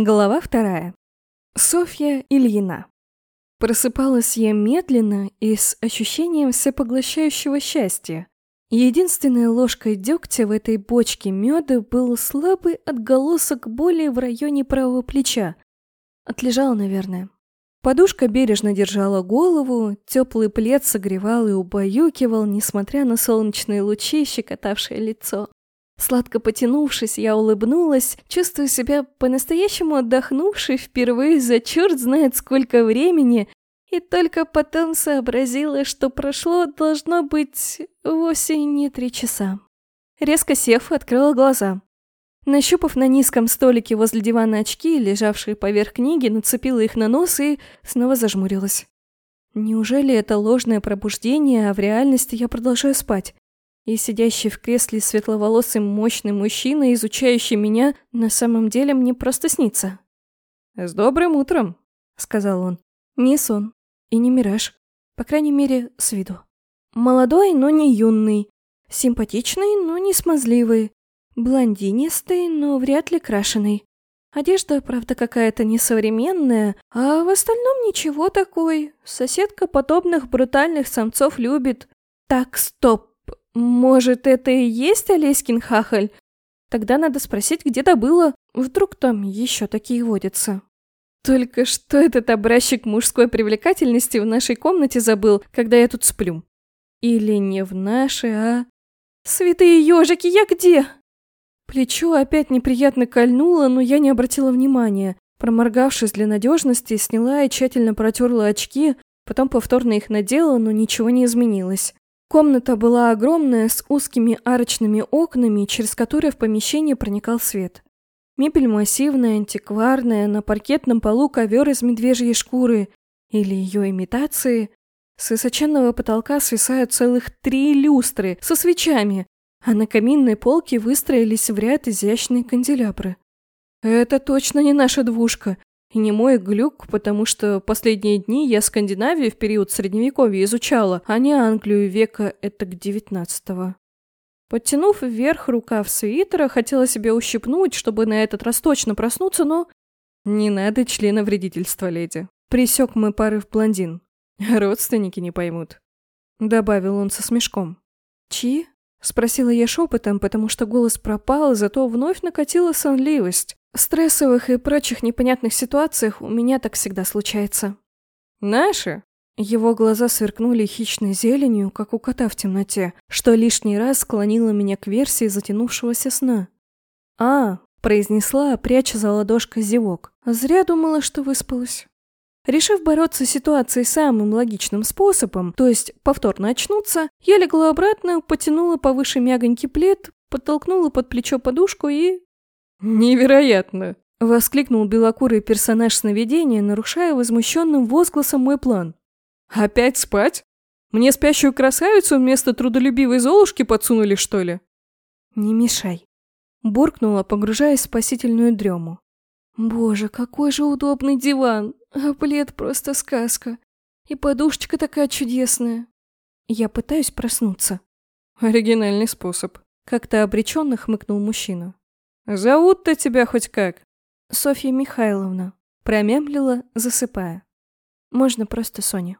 Глава вторая. Софья Ильина. Просыпалась я медленно и с ощущением всепоглощающего счастья. Единственной ложкой дегтя в этой бочке меда был слабый отголосок боли в районе правого плеча. Отлежала, наверное. Подушка бережно держала голову, теплый плед согревал и убаюкивал, несмотря на солнечные лучи, щекотавшее лицо. Сладко потянувшись, я улыбнулась, чувствуя себя по-настоящему отдохнувшей впервые за черт знает сколько времени, и только потом сообразила, что прошло должно быть вовсе не три часа. Резко сев, открыла глаза. Нащупав на низком столике возле дивана очки, лежавшие поверх книги, нацепила их на нос и снова зажмурилась. Неужели это ложное пробуждение, а в реальности я продолжаю спать? И сидящий в кресле светловолосый мощный мужчина, изучающий меня, на самом деле мне просто снится. «С добрым утром», — сказал он. Не сон и не мираж, по крайней мере, с виду. Молодой, но не юный, симпатичный, но не смазливый, блондинистый, но вряд ли крашеный. Одежда, правда, какая-то несовременная, а в остальном ничего такой. Соседка подобных брутальных самцов любит. Так, стоп, может, это и есть Олеськин хахаль? Тогда надо спросить, где добыла. Вдруг там еще такие водятся. Только что этот образчик мужской привлекательности в нашей комнате забыл, когда я тут сплю. Или не в нашей, а... Святые ежики, я где? Плечо опять неприятно кольнуло, но я не обратила внимания. Проморгавшись для надежности, сняла и тщательно протерла очки, потом повторно их надела, но ничего не изменилось. Комната была огромная, с узкими арочными окнами, через которые в помещение проникал свет. Мебель массивная, антикварная, на паркетном полу ковер из медвежьей шкуры или ее имитации. С высоченного потолка свисают целых три люстры со свечами, а на каминной полке выстроились в ряд изящные канделябры. Это точно не наша двушка, не мой глюк, потому что последние дни я Скандинавию в период Средневековья изучала, а не Англию века этак девятнадцатого. Подтянув вверх рукав свитера, хотела себе ущипнуть, чтобы на этот раз точно проснуться, но... «Не надо члена вредительства, леди», — присек мой порыв блондин. «Родственники не поймут», — добавил он со смешком. «Чьи?» — спросила я шепотом, потому что голос пропал, зато вновь накатила сонливость. В стрессовых и прочих непонятных ситуациях у меня так всегда случается. Наши? Его глаза сверкнули хищной зеленью, как у кота в темноте, что лишний раз склонило меня к версии затянувшегося сна. «А», — произнесла, пряча за ладошкой зевок. «Зря думала, что выспалась». Решив бороться с ситуацией самым логичным способом, то есть повторно очнуться, я легла обратно, потянула повыше мягонький плед, подтолкнула под плечо подушку и «Невероятно!» — воскликнул белокурый персонаж сновидения, нарушая возмущенным возгласом мой план. «Опять спать? Мне спящую красавицу вместо трудолюбивой Золушки подсунули, что ли?» «Не мешай», — буркнула, погружаясь в спасительную дрему. «Боже, какой же удобный диван! А плед просто сказка. И подушечка такая чудесная. Я пытаюсь проснуться». «Оригинальный способ», — как-то обреченно хмыкнул мужчина. «Зовут-то тебя хоть как?» «Софья Михайловна», — промямлила, засыпая. «Можно просто Соня».